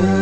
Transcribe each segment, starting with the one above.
good.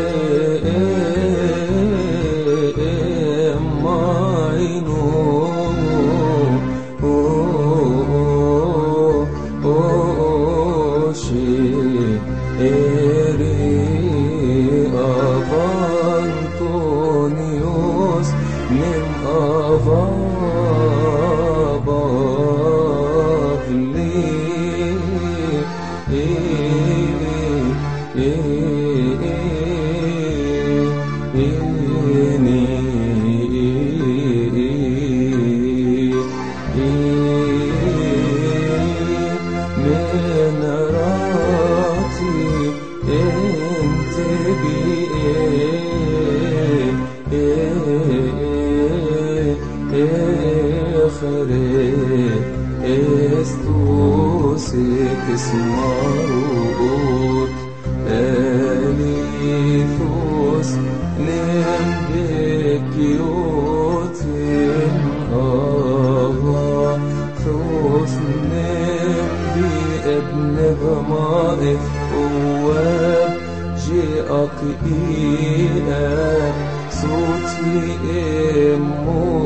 fere estus ekesmarut elithos nembekiotin ava thos nembi ebnevamaif uweb جئك إيه صوتي إمو